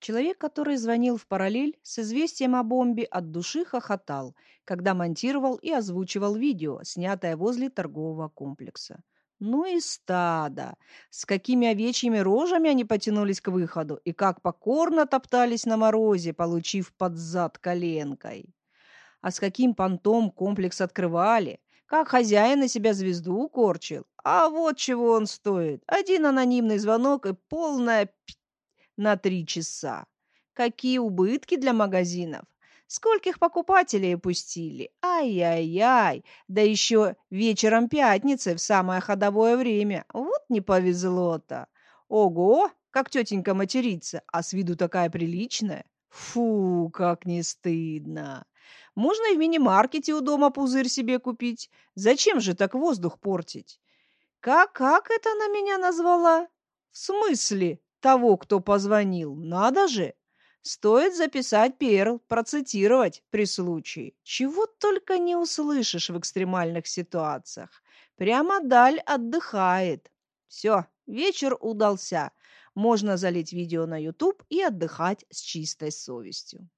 Человек, который звонил в параллель с известием о бомбе, от души хохотал, когда монтировал и озвучивал видео, снятое возле торгового комплекса. Ну и стадо! С какими овечьими рожами они потянулись к выходу и как покорно топтались на морозе, получив под зад коленкой. А с каким понтом комплекс открывали, как хозяин на себя звезду корчил. А вот чего он стоит. Один анонимный звонок и полная на три часа. Какие убытки для магазинов! Скольких покупателей пустили? Ай-яй-яй! Да еще вечером пятницы в самое ходовое время. Вот не повезло-то. Ого, как тетенька матерится, а с виду такая приличная. Фу, как не стыдно. Можно и в мини-маркете у дома пузырь себе купить. Зачем же так воздух портить? Как, как это она меня назвала? В смысле? Того, кто позвонил. Надо же! Стоит записать перл, процитировать при случае. Чего только не услышишь в экстремальных ситуациях. Прямо даль отдыхает. Все, вечер удался. Можно залить видео на YouTube и отдыхать с чистой совестью.